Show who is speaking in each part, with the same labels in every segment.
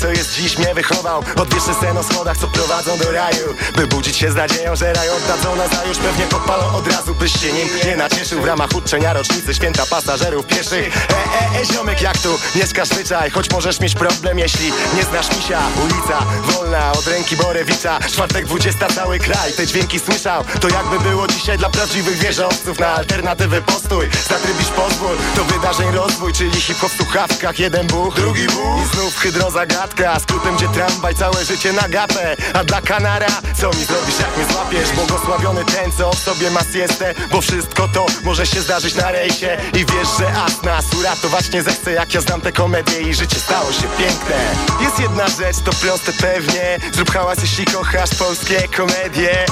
Speaker 1: Co jest dziś mnie wychował. Odwieszę sen o schodach co prowadzą do raju. By budzić się z nadzieją, że raj oddadzą nas A już pewnie podpalą od razu byś się nim nie nacieszył. W ramach uczczenia rocznicy święta pasażerów pieszych. E, e, e, ziomek jak tu? Mieszkasz zwyczaj Choć możesz mieć problem jeśli nie znasz misia. Ulica wolna od ręki Borewicza. Czwartek 20 cały kraj te dźwięki słyszał. To jakby było dzisiaj dla prawdziwych wieżowców. Na alternatywy postój, zatrybisz pozwól. To wydarzeń rozwój, czyli hip-hop w słuchawkach Jeden buch, drugi buch. I znów hydrozagadka Skrótem gdzie tramwaj całe życie na gapę. A dla kanara, co mi zrobisz jak mnie złapiesz? Błogosławiony ten, co w sobie ma siestę Bo wszystko to może się zdarzyć na rejsie. I wiesz, że as nas uratować nie zechce Jak ja znam te komedie i życie stało się piękne. Jest jedna rzecz, to proste pewnie. Zrób hałas jeśli kochasz polskie komedie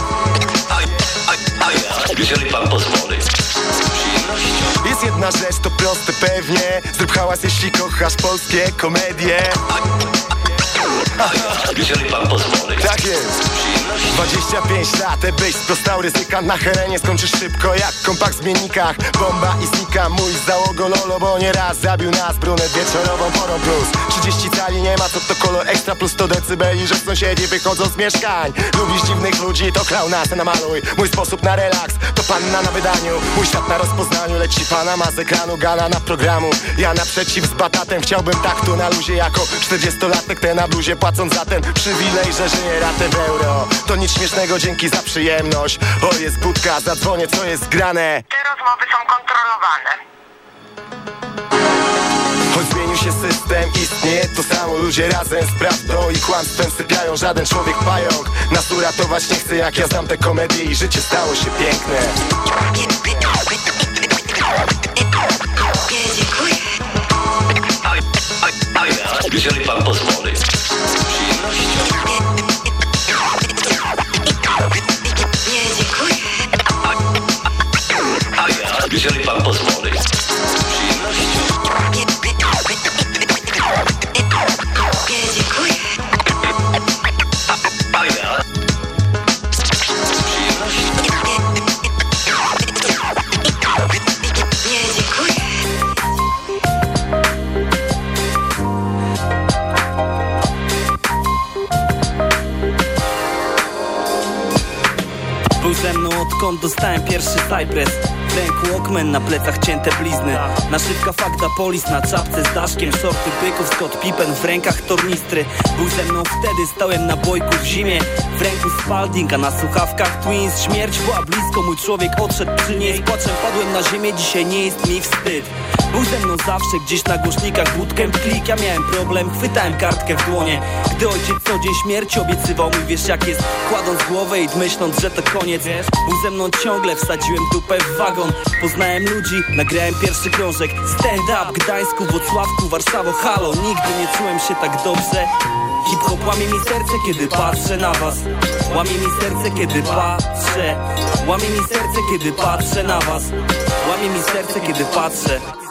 Speaker 2: jeżeli pan pozwoli.
Speaker 1: Jest jedna rzecz, to proste pewnie. Zrób hałas jeśli kochasz polskie komedie.
Speaker 2: Jeżeli pan pozwoli.
Speaker 1: Tak jest 25 lat, byś sprostał ryzyka. Na herenie skończysz szybko jak kompakt w zmiennikach. Bomba i znika mój załogo lolo Bo nieraz zabił nas brunet wieczorową porą plus. 30 cali nie ma, co to kolor ekstra plus 100 decybeli Że sąsiedzi wychodzą z mieszkań. Lubisz dziwnych ludzi, to klauna se namaluj. Mój sposób na relaks, to panna na wydaniu. Mój świat na rozpoznaniu, leci panama z ekranu Gala na programu, ja naprzeciw z batatem Chciałbym tak tu na luzie jako 40-latek Ten na bluzie płacąc za ten przywilej, że żyje ratę w euro. To nic śmiesznego, dzięki za przyjemność. O jest budka, zadzwonię, co jest grane.
Speaker 3: Te rozmowy są kontrolowane.
Speaker 1: Choć zmienił się system, istnieje to samo. Ludzie razem z prawdą i kłamstwem sypiają. Żaden człowiek pająk nas uratować nie chce. Jak ja znam te komedie i życie stało się piękne.
Speaker 2: Jeżeli pan pozwoli jeżeli pan pozwoli.
Speaker 4: Dostałem pierwszy Cypress ręku Walkman, na plecach cięte blizny. Naszywka fakta polis na czapce z daszkiem. Shorty byków, Scott Pippen, w rękach tornistry. Był ze mną wtedy, stałem na bojku w zimie. W ręku Spalding, a na słuchawkach Twins. Śmierć była blisko, mój człowiek odszedł przy niej. Z płaczem padłem na ziemię, dzisiaj nie jest mi wstyd był ze mną zawsze gdzieś na głośnikach bootcamp klik. Ja miałem problem, chwytałem kartkę w dłonie. Gdy ojciec co dzień śmierci obiecywał mi Wiesz jak jest, kładąc głowę i myśląc, że to koniec. Był ze mną ciągle, wsadziłem dupę w wagon. Poznałem ludzi, nagrałem pierwszy krążek. Stand up, Gdańsku, Włocławku, Warszawo, halo. Nigdy nie czułem się tak dobrze. Hip-hop łamie mi serce, kiedy patrzę na was. Łamie mi serce, kiedy patrzę. Łamie mi serce, kiedy patrzę na was. Łamie mi serce, kiedy patrzę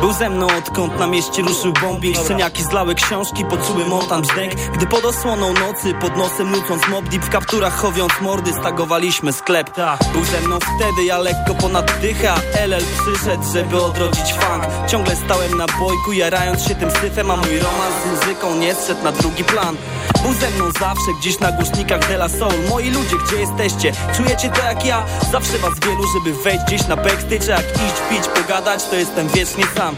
Speaker 4: był ze mną odkąd na mieście ruszył bombing Szczeniaki zlały książki, poczuły montan brzdęk Gdy pod osłoną nocy, pod nosem nucąc mob deep W kapturach chowiąc mordy, stagowaliśmy sklep. Był ze mną wtedy, ja lekko ponad dycha LL przyszedł, żeby odrodzić funk. Ciągle stałem na bojku, jarając się tym syfem A mój romans z muzyką nie zszedł na drugi plan. Był ze mną zawsze, gdzieś na głośnikach De La Soul. Moi ludzie, gdzie jesteście? Czujecie to jak ja? Zawsze was wielu, żeby wejść gdzieś na backstage jak iść, pić, pogadać, to jestem wiecznie sam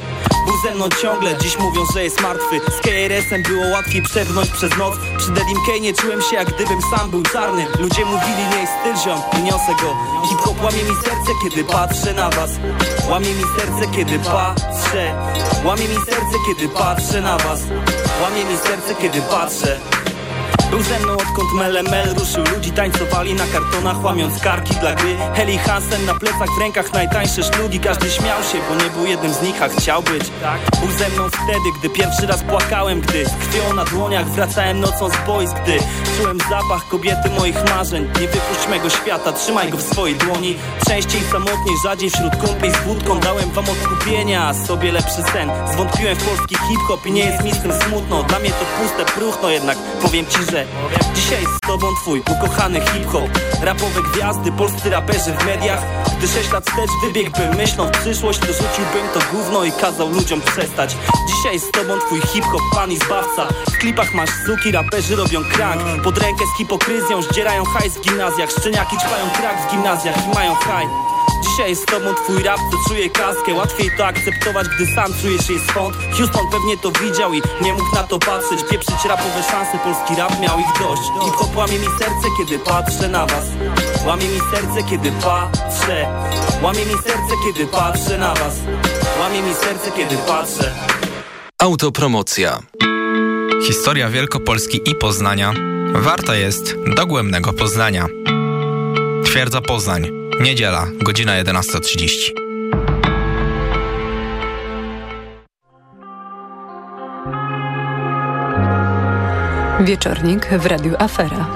Speaker 4: był ze mną ciągle, dziś mówią, że jest martwy. Z KRS-em było łatwiej przebrnąć przez noc. Przy Dedim nie czułem się jak gdybym sam był czarny. Ludzie mówili, nie jest styl ziom, niosę go. Hip-hop łamie mi serce, kiedy patrzę na was. Łamie mi serce, kiedy patrzę. Łamie mi serce, kiedy patrzę na was. Łamie mi serce, kiedy patrzę był ze mną odkąd Mele Mel ruszył. Ludzi tańcowali na kartonach łamiąc karki dla gry. Heli Hansen na plecach, w rękach najtańsze szlugi. Każdy śmiał się, bo nie był jednym z nich, a chciał być. Był ze mną wtedy, gdy pierwszy raz płakałem Gdy z na dłoniach wracałem nocą z boys Gdy czułem zapach kobiety moich marzeń. Nie wypuść mego świata, trzymaj go w swojej dłoni. Częściej samotnie, rzadziej wśród kumpli z wódką Dałem wam odkupienia, a sobie lepszy sen. Zwątpiłem w polski hip-hop i nie jest mi z tym smutno. Dla mnie to puste próchno, jednak powiem ci, że Dzisiaj z tobą twój ukochany hip-hop. Rapowe gwiazdy, polscy raperzy w mediach. Gdy sześć lat wstecz wybiegłbym myślą w przyszłość To rzuciłbym to gówno i kazał ludziom przestać. Dzisiaj z tobą twój hip-hop pan i zbawca. W klipach masz suki, raperzy robią krank Pod rękę z hipokryzją zdzierają hajs w gimnazjach. Szczeniaki ćpają krak w gimnazjach i mają haj. Dzisiaj jest z tobą twój rap, co czuje kaskę. Łatwiej to akceptować, gdy sam czujesz jej swąd. Houston pewnie to widział i nie mógł na to patrzeć. Pieprzyć rapowe szanse, polski rap miał ich dość. Hip-hop łamie mi serce, kiedy patrzę na was. Łamie mi serce, kiedy patrzę. Łamie mi serce, kiedy patrzę na was. Łamie mi serce, kiedy patrzę.
Speaker 5: Autopromocja.
Speaker 6: Historia Wielkopolski i Poznania warta jest dogłębnego poznania. Twierdza Poznań, niedziela, godzina 11.30.
Speaker 7: Wieczornik w Radiu Afera.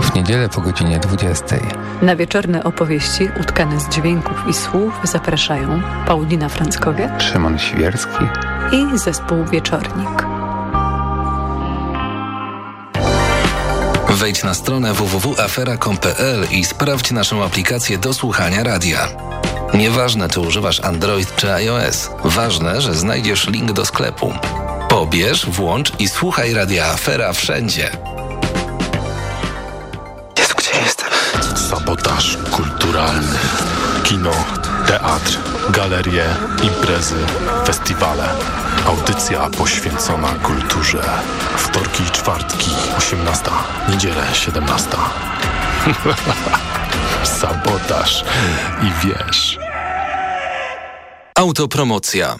Speaker 8: W niedzielę po godzinie 20.
Speaker 7: Na wieczorne opowieści utkane z dźwięków i słów zapraszają Paulina Franckowiak
Speaker 8: Szymon Świerski
Speaker 7: i zespół Wieczornik.
Speaker 5: Wejdź na stronę www.afera.com.pl i sprawdź naszą aplikację do słuchania radia. Nieważne, czy używasz Android czy iOS, ważne, że znajdziesz link do sklepu. Pobierz, włącz i słuchaj radia Afera wszędzie.
Speaker 8: Jezu, gdzie jestem?
Speaker 9: Sabotaż kulturalny. Kino, teatr, galerie, imprezy, festiwale. Audycja poświęcona kulturze. Wtorki i czwartki, 18. Niedzielę, 17. Sabotaż i wiesz.
Speaker 5: Autopromocja.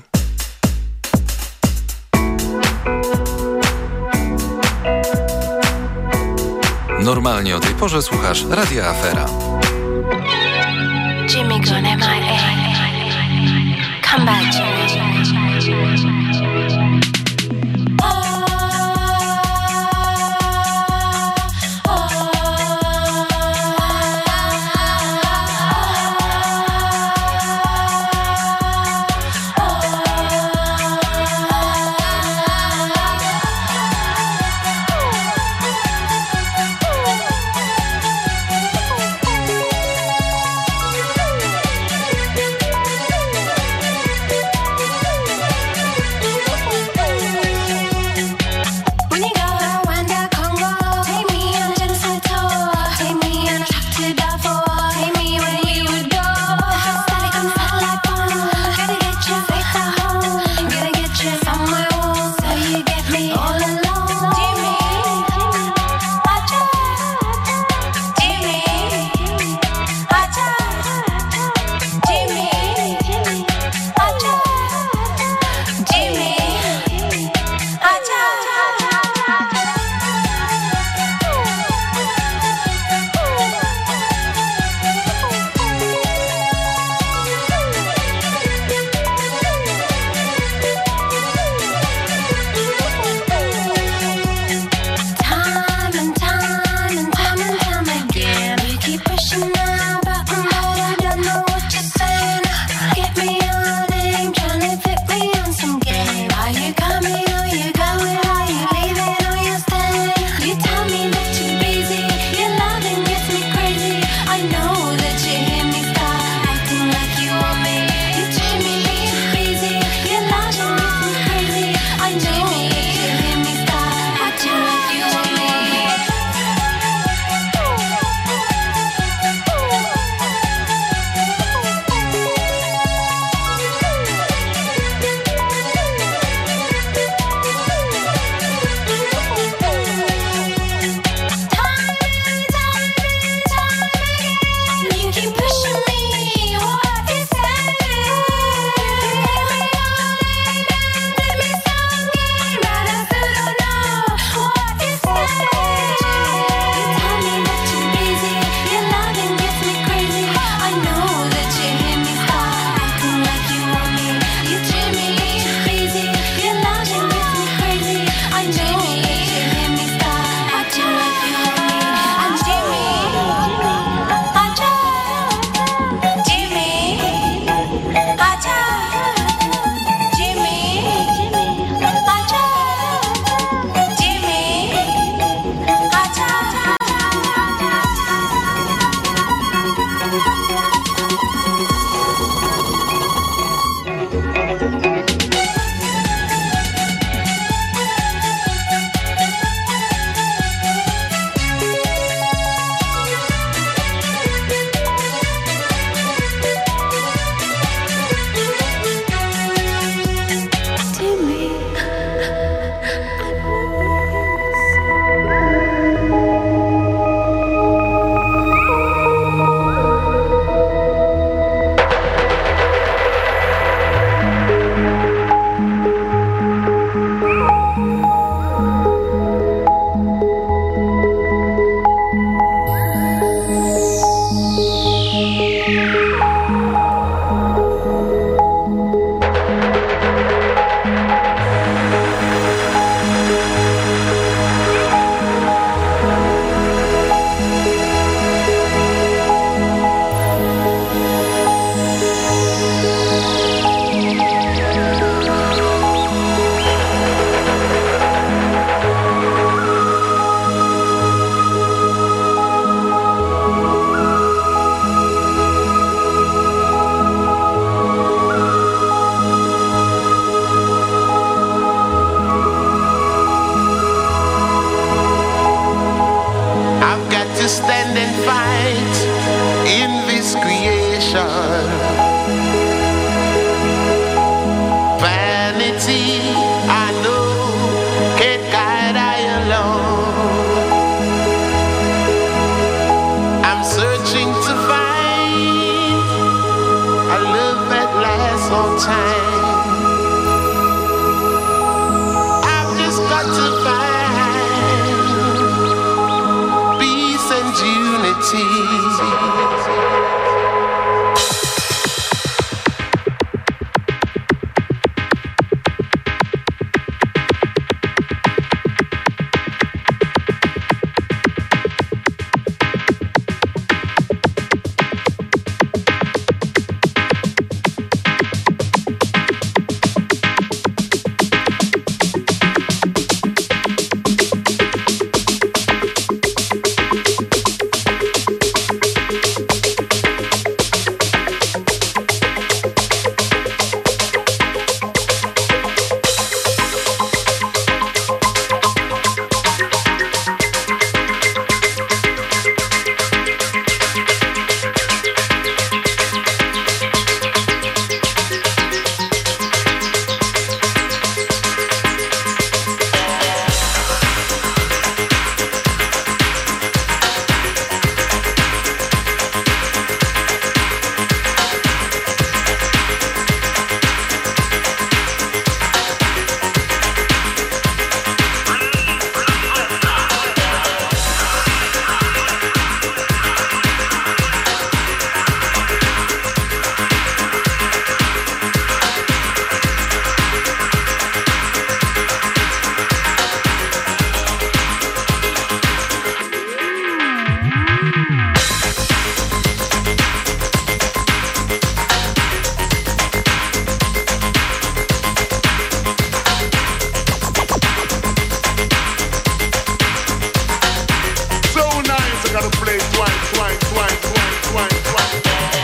Speaker 5: Normalnie o tej porze słuchasz Radia Afera.
Speaker 10: Gotta play twine, twine, twine, twine, twine, twine.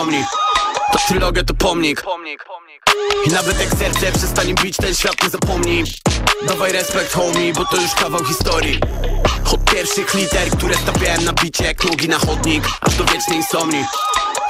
Speaker 11: Insomni To trylogia to pomnik. I nawet jak serce przestanie bić, ten świat nie zapomni. Dawaj respekt homie, bo to już kawał historii. Od pierwszych liter, które stawiałem na bicie jak nogi na chodnik. Aż do wiecznej insomni.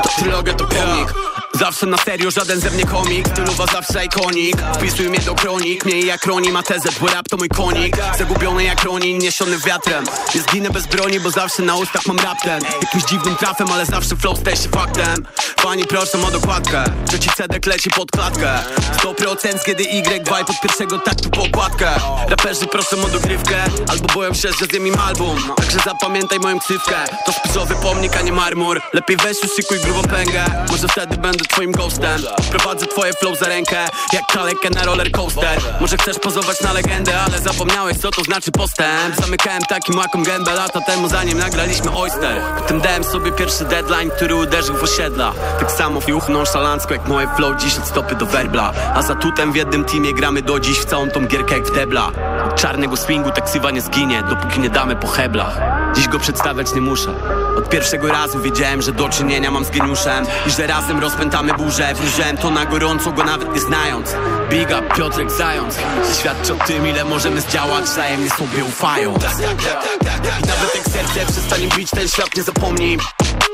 Speaker 11: To trylogia to pomnik Zawsze na serio, żaden ze mnie komik. Stylowa zawsze ikonik. Wpisuj mnie do kronik. Mniej jak Roni ma tezę, bo rap to mój konik. Zagubiony jak Ronin, niesiony wiatrem. Nie zginę bez broni, bo zawsze na ustach mam rap ten Jakimś dziwnym trafem, ale zawsze flow staje się faktem. Fani proszę o dokładkę. Trzeci cedek leci pod klatkę. 100% z kiedy Y Y pod pierwszego taktu po okładkę Raperzy proszę o dogrywkę Albo boją się, że zjem im album. Także zapamiętaj moją ksywkę. To spisowy pomnik, a nie marmur. Lepiej weź szykuj grubą pęgę. Może wtedy będę twoim ghostem. Prowadzę twoje flow za rękę Jak kalekę na roller coaster. Może chcesz pozować na legendę Ale zapomniałeś co to znaczy postęp. Zamykałem takim łakom gębę lata temu Zanim nagraliśmy Oyster. Potem dałem sobie pierwszy deadline, który uderzył w osiedla. Tak samo w juchu nonszalancko jak moje flow Dziś od stopy do werbla. A za tutem w jednym teamie gramy do dziś W całą tą gierkę jak w debla. Od czarnego swingu tak ksywa nie zginie Dopóki nie damy po heblach. Dziś go przedstawiać nie muszę. Od pierwszego razu wiedziałem, że do czynienia mam z geniuszem I że razem rozpętamy burzę Wróżyłem to na gorąco, go nawet nie znając. Big up Piotrek Zając. Świadczy o tym, ile możemy zdziałać Wzajemnie sobie ufając I nawet jak serce przestanie bić, ten świat nie zapomni.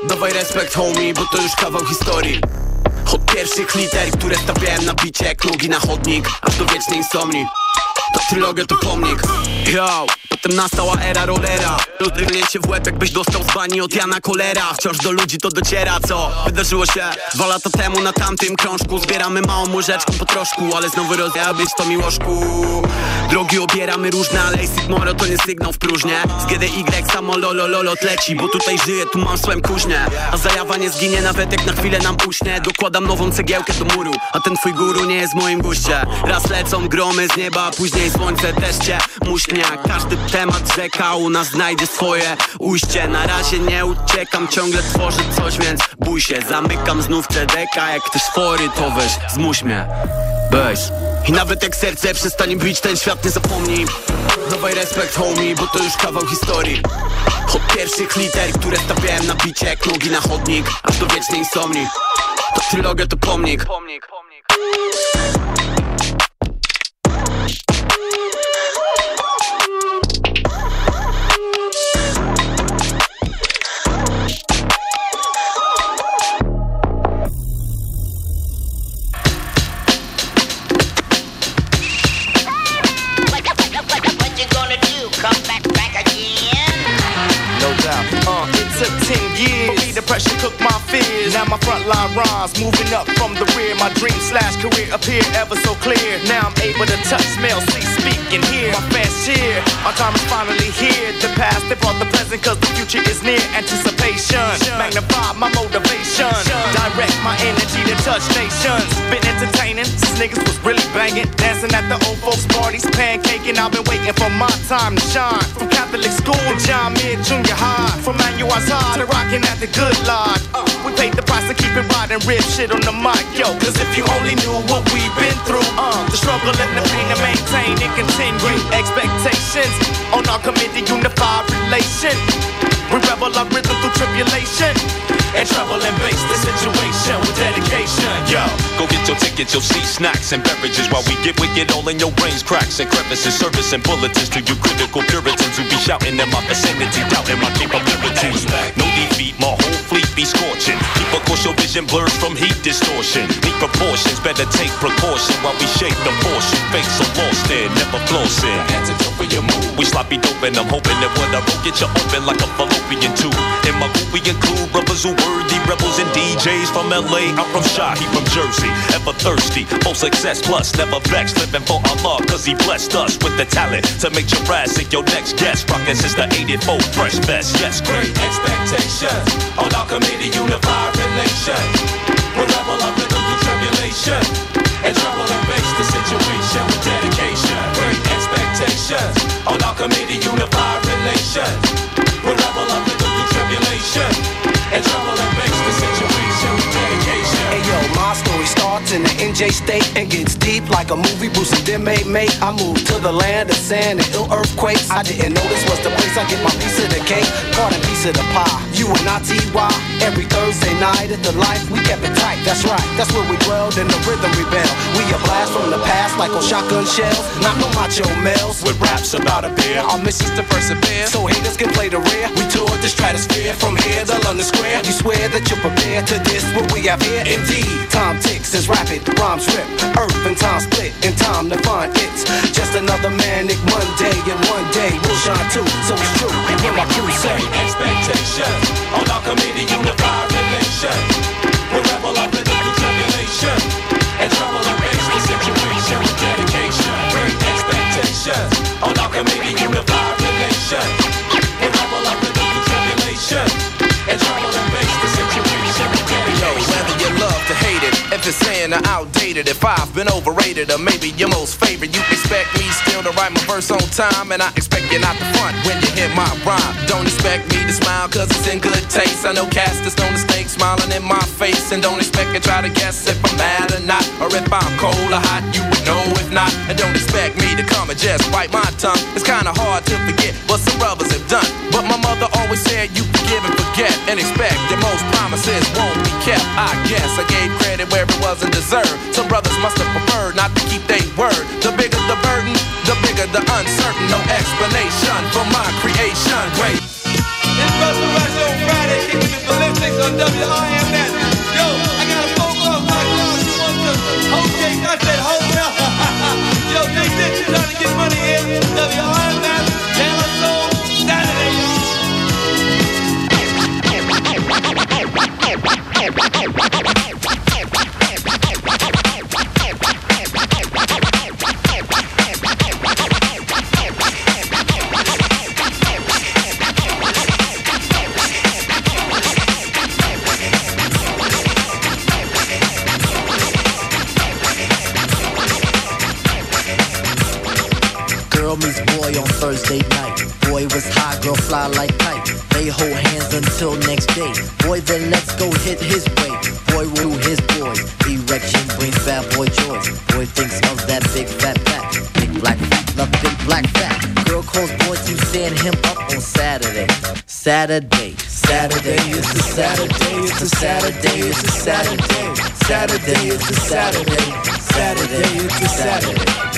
Speaker 11: Dawaj respekt homie, bo to już kawał historii. Od pierwszych liter, które stawiałem na bicie Jak nogi na chodnik, aż do wiecznej insomni To trylogia to pomnik. Yo, potem nastała era rollera. Rozrywnięcie w łeb jakbyś dostał z bani od Jana Kolera. Wciąż do ludzi to dociera, co? Wydarzyło się Dwa lata temu na tamtym krążku. Zbieramy małą łyżeczką po troszku Ale znowu rozjabić to miłoszku. Drogi obieramy różne, ale Acid Moro to nie sygnał w próżnię Z GDY samo lolo lolot leci Bo tutaj żyję, tu mam swoją kuźnię. A zajawa nie zginie nawet jak na chwilę nam uśnie. Dokładam nową cegiełkę do muru A ten twój guru nie jest moim guście. Raz lecą gromy z nieba, później słońce też cię Każdy temat rzeka u nas znajdzie swoje ujście. Na razie nie uciekam, ciągle tworzę coś, więc bój się. Zamykam znów CDK, jak ktoś chory to weź, zmuś mnie. Bass I nawet jak serce przestanie bić, ten świat nie zapomni. Dawaj respekt homie, bo to już kawał historii. Od pierwszych liter, które stawiałem na bicie jak nogi na chodnik Aż do wiecznej insomni. To trylogia to pomnik.
Speaker 12: What
Speaker 1: Now my frontline rhymes moving up from the rear. My dream slash career appear ever so clear. Now I'm able to touch, smell, see, speak, and hear. My fans cheer. Our time is finally here. The past, they brought the present, cause the future is near. Anticipation. Magnify my motivation. Direct my energy to touch nations. Been entertaining since niggas was really banging. Dancing at the old folks' parties, pancaking. I've been waiting for my time to shine. From Catholic school to John Mid Junior High. From Manuel High to rocking at the good Lord. Uh, we paid the price to keep right and rip shit on the mic, yo. Cause if you only knew what we've been through, uh, the struggle and the pain to maintain and continue. Expectations on our committee, unified relation. We rebel our rhythm through tribulation. And trouble and face the situation with dedication, yo.
Speaker 13: Go get your tickets, you'll see snacks and beverages while we get wicked all in your brains, cracks and crevices, service and bulletins to you critical puritans who be shouting in my vicinity, doubting my capabilities. No defeat, my whole fleet be scorching. Keep a course, your vision blurs from heat distortion. Need proportions, better take precaution while we shake the portion. Fake so lost there, never flossing. Antidote for your move. We sloppy dope and I'm hoping that what I wrote get you open like a fallopian tube. In my we include brothers who worthy rebels and DJs from LA. I'm from he from Jersey. Ever thirsty, full success plus never vexed. Living for Allah cause he blessed us with the talent to make Jurassic your next guest. Rockin' since the 84 fresh best. Yes, great expectations on our committee, unified relation. We're rebel rhythm through tribulation and trouble and face the situation with dedication. Expectations on our committee, unified relations. We rebel up through tribulation and trouble and face the situation dedication.
Speaker 14: Hey yo, my in the NJ state and gets deep like a movie Bruce and them made mate. I moved to the land of sand and ill earthquakes. I didn't know this was the place I get my piece of the cake, part and piece of the pie. You and I TY every Thursday night at the life we kept it tight. That's right, that's where we dwelled in the rhythm rebel. We a blast from the past like on shotgun shells, not no macho males
Speaker 13: with raps about a beer.
Speaker 14: Our mission's to persevere, so haters can play the rear. We toured the stratosphere from here to London Square. You swear that you're prepared to this what we have here? Indeed, time ticks as rapid rhymes rip. Earth and time split, in time to find it's just another manic Monday, and one day we'll shine too. So it's true, and hear my crew say.
Speaker 13: expectations on our committee, unified relation. We rebel up rhythm through tribulation and trouble face the situation dedication. Great expectations on our committee, unified relation. We rebel up rhythm through tribulation and trouble and
Speaker 15: Just saying I'm outdated if I've been overrated or maybe your most favorite. You expect me still to write my verse on time and I expect you not to front when you hear my rhyme. Don't expect me to smile cause it's in good taste. I know casters don't mistake smiling in my face and don't expect to try to guess if I'm mad or not or if I'm cold or hot. You would know if not and don't expect me to come and just bite my tongue. It's kinda hard to forget what some brothers have done. But my mother always said you forgive and forget and expect your most promises won't be kept. I guess I gave credit where it wasn't deserved. Some brothers must have preferred not to keep their word. The bigger the burden, the bigger the uncertain. No explanation for my creation. Wait.
Speaker 16: It's Russell Rush on Friday, kicking it ballistics on WRMS.
Speaker 17: Fly like kite. They hold hands until next day. Boy, then let's go hit his way. Boy will his boy. Erection brings bad boy joys. Boy thinks of that big fat back. Big black fat, love big black fat. Girl calls boy to stand him up on Saturday. Saturday, Saturday, it's a Saturday, it's a Saturday, it's a Saturday. Saturday, it's a Saturday. Saturday, it's a Saturday.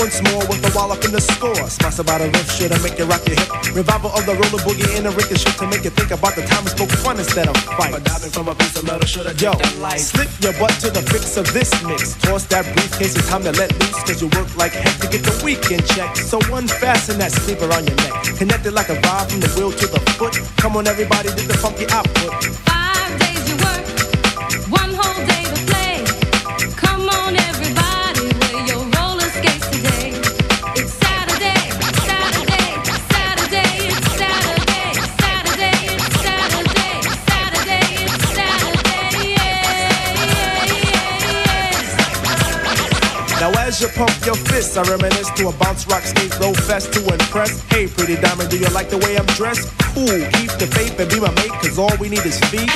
Speaker 18: Once more with the wall up in the score. Smash about a riff shit to make you rock your hip. Revival of the roller boogie in a ricochet to make you think about the time we spoke fun instead of fight. from a piece of metal shoulda Yo, slip your butt to the fix of this mix. Toss that briefcase, it's time to let loose. Cause you work like heck to get the weekend check. So unfasten that sleeper on your neck. Connected like a vibe from the wheel to the foot. Come on, everybody, do the funky output. You pump your fists, I reminisce to a bounce rock skate low fest to impress. Hey, pretty diamond, do you like the way I'm dressed? Cool, keep the faith and be my mate, cause all we need is feet.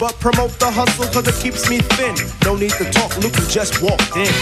Speaker 18: But promote the hustle cause it keeps me thin. No need to talk, look who just walked in.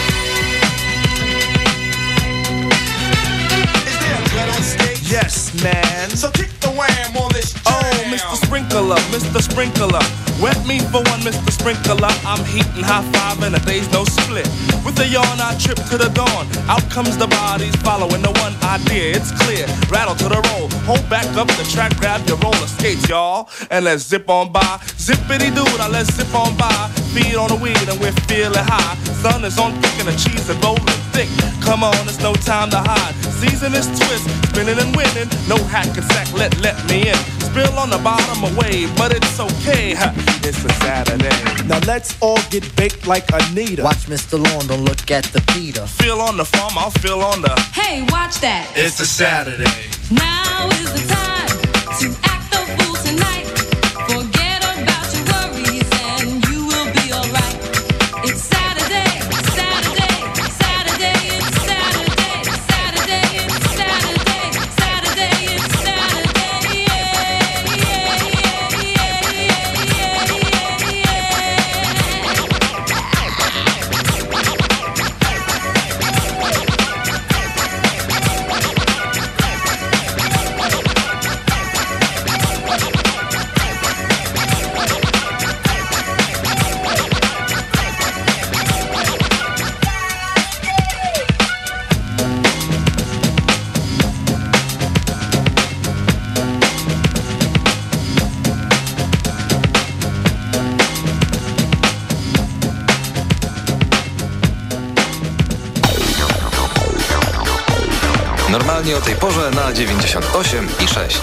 Speaker 18: Is there blood on stage? Yes, man.
Speaker 16: So kick the wham on this
Speaker 18: Oh, Mr. Sprinkler, Mr. Sprinkler. Wet me for one, Mr. Sprinkler. I'm heating high five and a day's no split. With a yawn, I trip to the dawn. Out comes the bodies following the one idea. It's clear. Rattle to the roll. Hold back up the track, grab your roller skates, y'all. And let's zip on by. Zippity doo, now let's zip on by. Feed on the weed and we're feeling high. Sun is on thick and the cheese is rolling thick. Come on, it's no time to hide. Season is twist, spinning and winning. No hack and sack, let let me in. Spill on the bottom of away, but it's okay. ha, It's a Saturday. Now let's all get baked like Anita.
Speaker 17: Watch Mr. Lawn, don't look at the Peter.
Speaker 18: Feel on the farm, I'll feel on the.
Speaker 19: Hey, watch that.
Speaker 18: It's a Saturday.
Speaker 19: Now is the time
Speaker 5: na 98 i 6.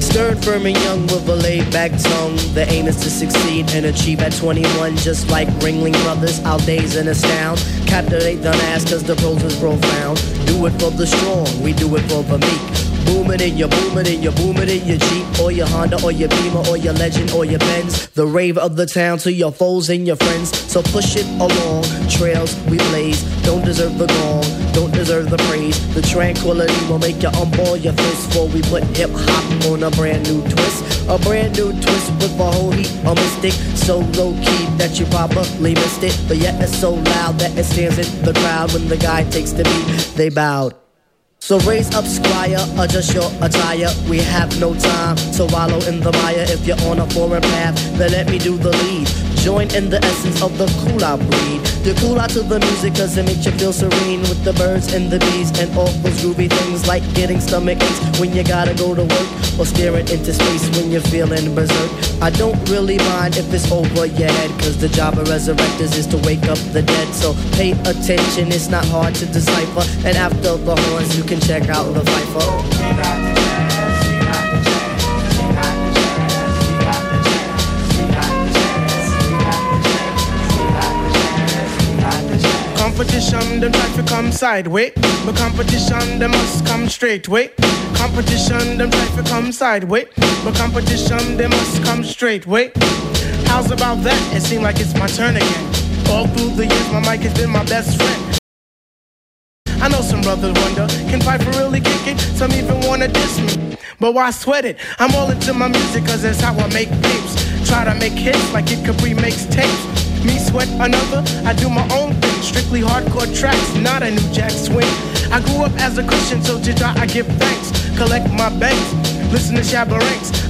Speaker 17: Stern, firm, and young with a laid back tongue. The aim is to succeed and achieve at 21, just like Ringling Brothers. Our days and astound. Captivate, don't ask, cause the pros is profound. Do it for the strong, we do it for the meek. Booming in your booming in your booming in your Jeep or your Honda or your Beamer or your Legend or your Benz. The rave of the town to your foes and your friends. So push it along. Trails we blaze. Don't deserve the gong. Don't deserve the praise. The tranquility will make you unball your fist. For we put hip hop on a brand new twist. A brand new twist with a whole heap of mystic. So low key that you probably missed it. But yet it's so loud that it stands in the crowd when the guy takes the beat. They bowed. So raise up, squire, adjust your attire. We have no time to wallow in the mire. If you're on a foreign path, then let me do the lead. Join in the essence of the cool out breed. The cool out to the music cause it makes you feel serene with the birds and the bees and all those groovy things like getting stomach aches when you gotta go to work or staring into space when you're feeling berserk. I don't really mind if it's over your head cause the job of resurrectors is to wake up the dead. So pay attention, it's not hard to decipher. And after the horns, you can check out the Viper.
Speaker 20: Competition, them try to come sideways. But competition, them must come straight way. Competition, them try to come sideways. But competition, they must come straight way. How's about that? It seems like it's my turn again. All through the years, my mic has been my best friend. I know some brothers wonder, can Piper really kick it? Some even wanna diss me. But why sweat it? I'm all into my music cause that's how I make tapes. Try to make hits like it Capri makes tapes. Me sweat another, I do my own thing. Strictly hardcore tracks, not a new jack swing. I grew up as a Christian, so to God I give thanks. Collect my banks, listen to Shabba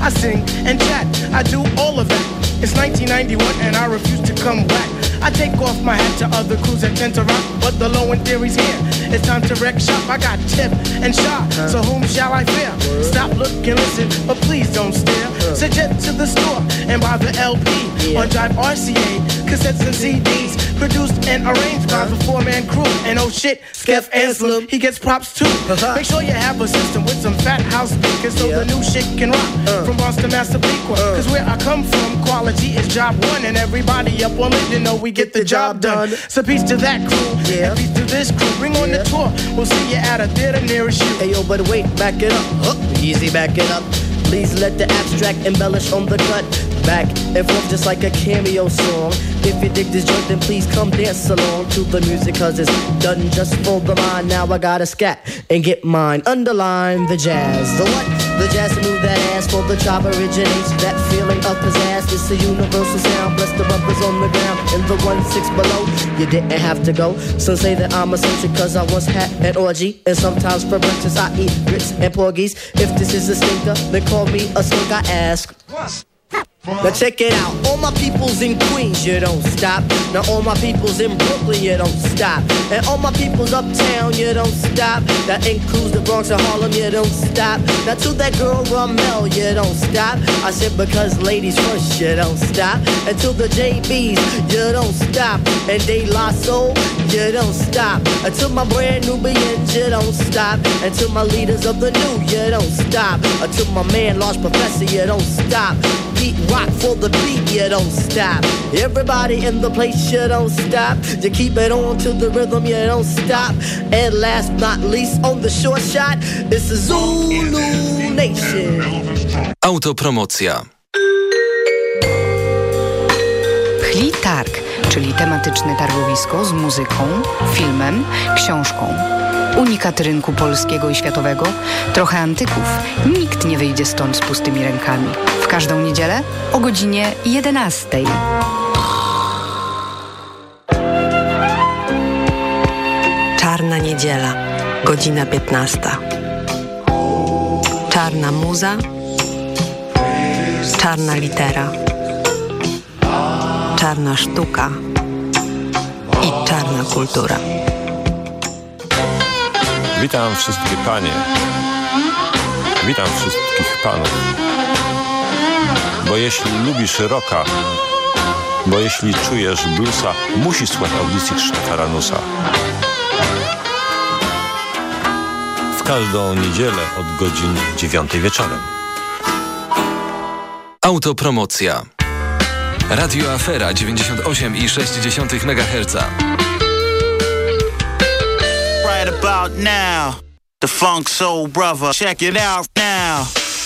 Speaker 20: I sing and chat, I do all of that. It's 1991 and I refuse to come back. I take off my hat to other crews that tend to rock, but the low end theory's here. It's time to wreck shop. I got tip and shot, so whom shall I fear? Stop, look, and listen, but please don't stare. Suggest to the store and buy the LP on Jive RCA, cassettes and CDs, produced and arranged by the four man crew. And oh shit, Skeff Anselm, he gets props too. Uh-huh. Make sure you have a system with some fat house speakers so the new shit can rock uh. from Boston, Massapequa. Uh. Cause where I come from, quality is job one, and everybody up on it, you know we get the job done. So peace to that crew, and peace to this crew. Bring on the tour, we'll see you at a theater nearest you.
Speaker 17: Hey yo, but wait, back it up. Huh, easy, back it up. Please let the abstract embellish on the cut. Back and forth just like a cameo song. If you dig this joint, then please come dance along to the music, cause it's done just for the mind. Now I gotta scat and get mine. Underline the jazz. The what? The jazz to move that ass for the chop originates. That feeling of pizzazz. It's a universal sound. Bless the brothers on the ground in the one six below. You didn't have to go. Some say that I'm a eccentric cause I once had an orgy. And sometimes for breakfast I eat grits and porgies. If this is a stinker, then call me a skunk. I ask. Now check it out, all my peoples in Queens, you don't stop. Now all my peoples in Brooklyn, you don't stop. And all my peoples uptown, you don't stop. That includes the Bronx and Harlem, you don't stop. Now to that girl Ramel, you don't stop. I said because ladies first, you don't stop. And to the JBs, you don't stop. And De La Soul, you don't stop. And to my brand new Nubians, you don't stop. And to my leaders of the new, you don't stop. And to my man, Large Professor, you don't stop. Beat rock for the beat, you don't stop. Everybody in the place, you don't stop. You keep it on to the rhythm, you don't stop. And last but not least, on the short shot, it's the Zulu Nation.
Speaker 5: Autopromocja.
Speaker 21: Pchli Targ, czyli tematyczne targowisko z muzyką, filmem, książką. Unikat rynku polskiego i światowego, trochę antyków. Nikt nie wyjdzie stąd z pustymi rękami. W każdą niedzielę o godzinie 11.
Speaker 22: Czarna niedziela, godzina 15. Czarna muza, czarna litera, czarna sztuka i czarna kultura.
Speaker 23: Witam wszystkie panie. Witam wszystkich panów. Bo jeśli lubisz rocka, bo jeśli czujesz bluesa, musisz słuchać audycji Krzysztofa Ranusa. W każdą niedzielę od godzin 9 wieczorem.
Speaker 5: Autopromocja. Radio Afera 98,6 MHz.
Speaker 24: Right about now.
Speaker 25: The Funk Soul Brother. Check it out now.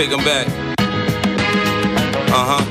Speaker 26: Take them back. Uh huh.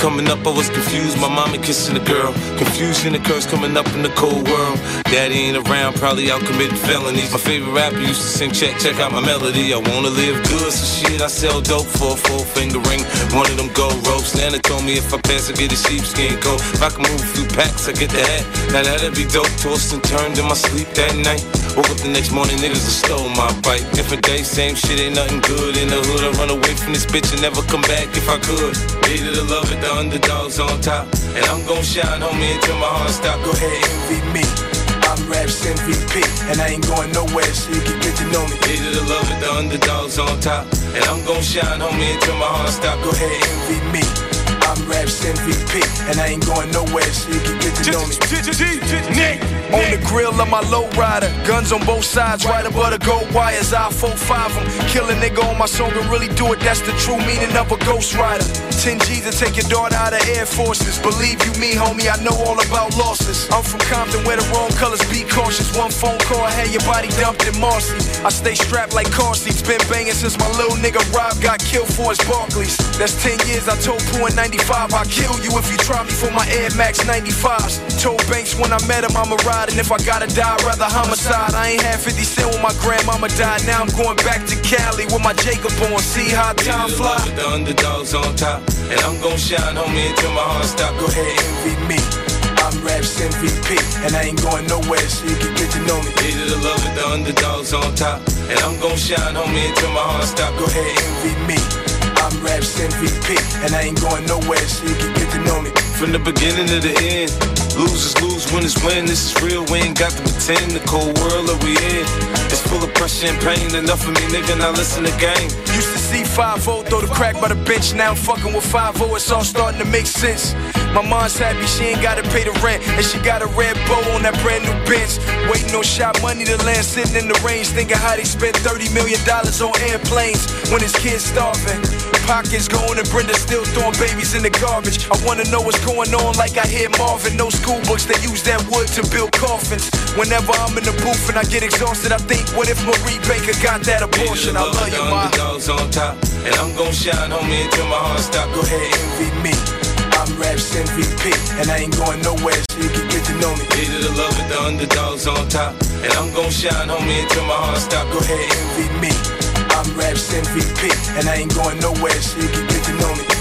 Speaker 26: Coming up, I was confused. My mama kissing a girl. Confusion occurs coming up in the cold world. Daddy ain't around, probably out committing felonies. My favorite rapper used to sing, check, check out my melody. I wanna live good, so shit, I sell dope for a four finger ring. One of them gold ropes. Nana told me if I pass, I get a sheepskin coat. If I can move a few packs, I get the hat. Now that'd be dope. Tossed and turned in my sleep that night. Woke up the next morning, niggas have stole my bike. Different day, same shit, ain't nothing good in the hood. I run away from this bitch and never come back if I could. Hated to love it, the underdogs on top. And I'm gon' shine, homie, until my heart stop.
Speaker 27: Go ahead, envy me. I'm Raps MVP, and I ain't going nowhere, so you can get to know me.
Speaker 26: Hated to love it, the underdogs on top. And I'm gon' shine, homie, until my heart stop.
Speaker 27: Go ahead, envy me. I'm Raps MVP, and I ain't going nowhere, so you can get to know me.
Speaker 26: Nick.
Speaker 27: On the grill of my low rider, guns on both sides, right above the gold wires. I 4-5 them. Kill a nigga on my song and really do it, that's the true meaning of a ghost rider. 10 G's to take your daughter out of Air Forces. Believe you me, homie, I know all about losses. I'm from Compton where the wrong colors be cautious. One phone call, I had your body dumped in Marcy. I stay strapped like car seats, been banging since my little nigga Rob got killed for his Barkleys. That's 10 years, I told Pooh in 95, I'll kill you if you try me for my Air Max 95s. Told Banks when I met him, I'ma ride, and if I gotta die, I'd rather homicide. I ain't had 50 cent when my grandmama died, now I'm going back to Cali with my Jacob on. See how time fly.
Speaker 26: The underdogs on top, and I'm gon' shine, homie, until my heart stop.
Speaker 27: Go ahead, envy me. I'm Raps MVP, and I ain't going nowhere, so you can get to know me.
Speaker 26: Hated to love it, the underdogs on top, and I'm gon' shine, homie, until my heart stop.
Speaker 27: Go ahead, envy me. I'm Raps MVP, and I ain't going nowhere, so you can get to know me.
Speaker 26: From the beginning to the end, losers lose, winners win. This is real, we ain't got to pretend. The cold world that we in, it's full of pressure and pain. Enough of me, nigga, now listen to game.
Speaker 27: Used to see 5 throw the crack by the bench. Now I'm fucking with 5 it's all starting to make sense. My mom's happy she ain't gotta pay the rent, and she got a red bow on that brand new Benz. Waiting on shot money to land, sitting in the range, thinking how they spent 30 million dollars on airplanes when his kids starving. Pockets going and Brenda still throwing babies in the garbage. I wanna know what's going on, like I hear Marvin. No school books, they use that wood to build coffins. Whenever I'm in the booth and I get exhausted, I think, what if Marie Baker got that abortion? I love you,
Speaker 26: the
Speaker 27: ma.
Speaker 26: underdogs on top, and I'm gon' shine, homie, until my heart stop.
Speaker 27: Go ahead, envy me. I'm Raps MVP, and I ain't going nowhere, so you can get to know me.
Speaker 26: Hated to love it, the underdogs on top, and I'm gon' shine, homie, until my heart stop.
Speaker 27: Go ahead, envy me. I'm Raps MVP, and I ain't going nowhere, so you can get to know me.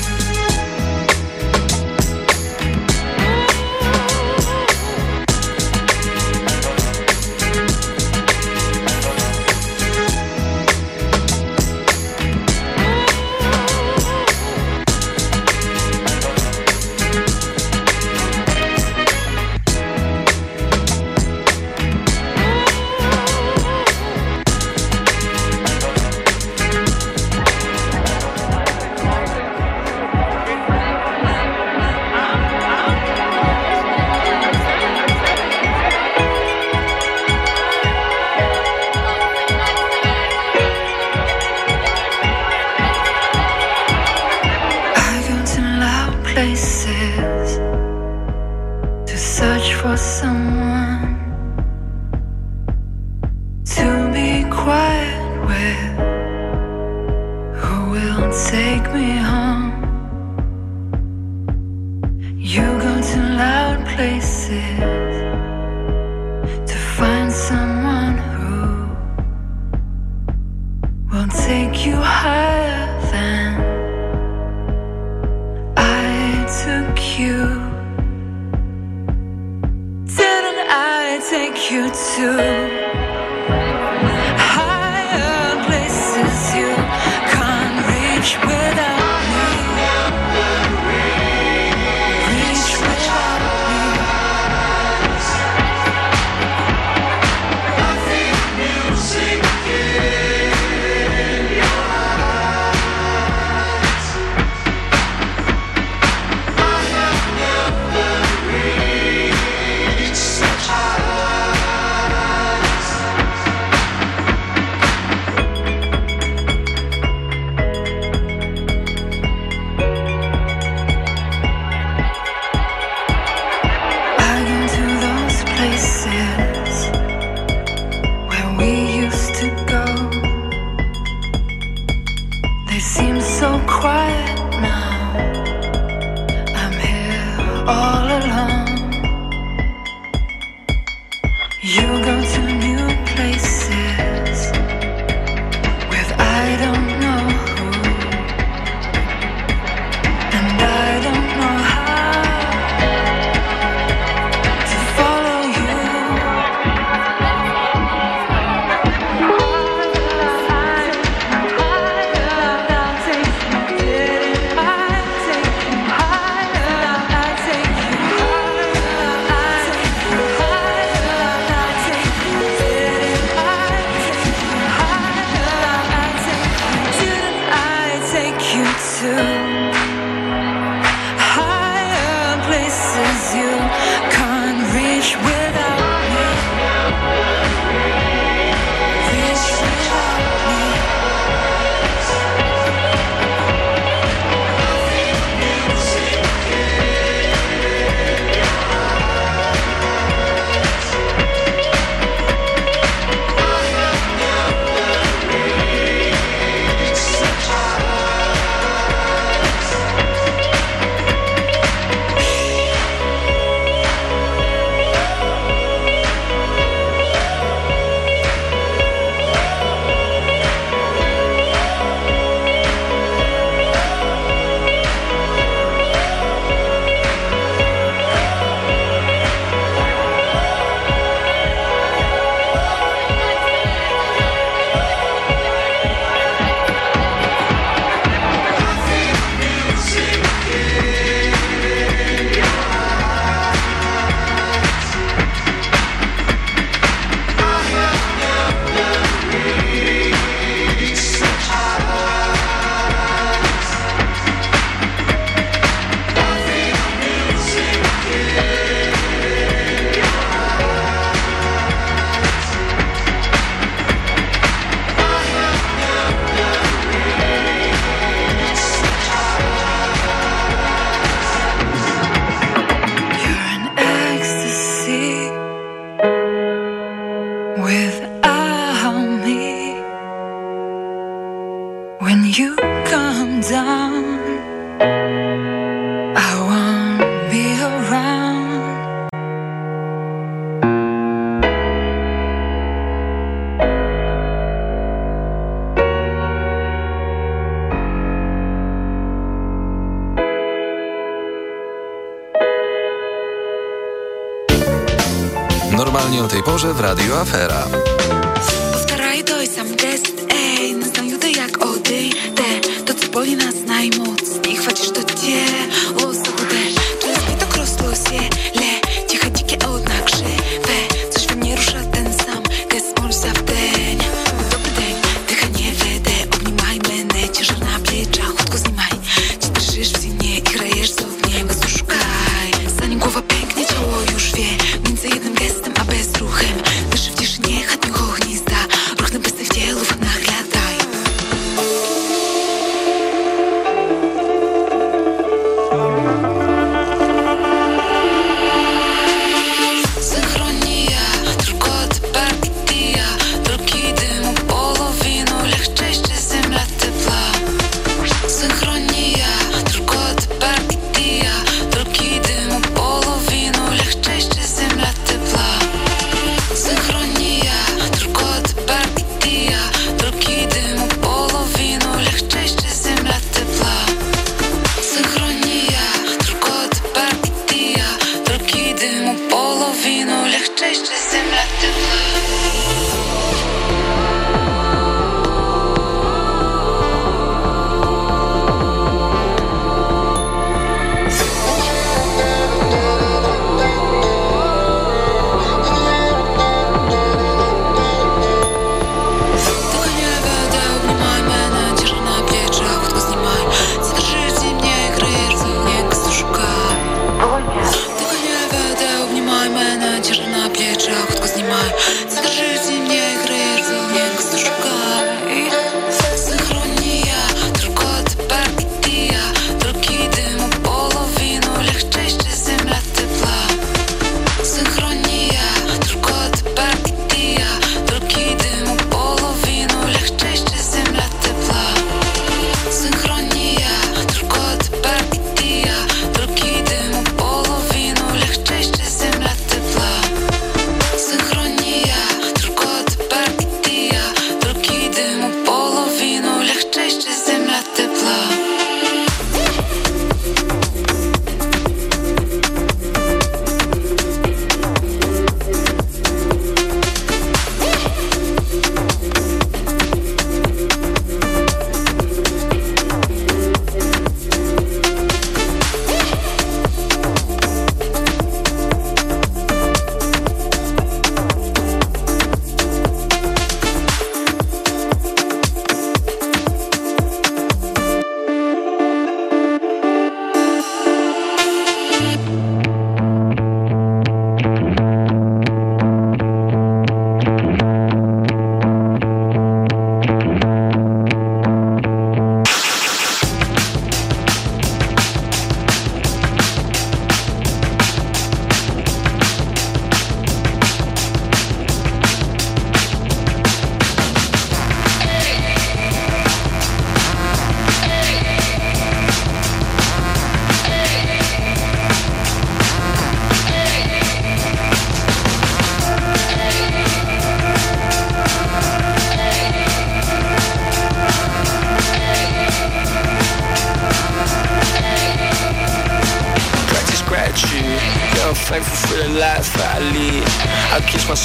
Speaker 5: Radio Afera.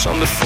Speaker 19: I
Speaker 28: kiss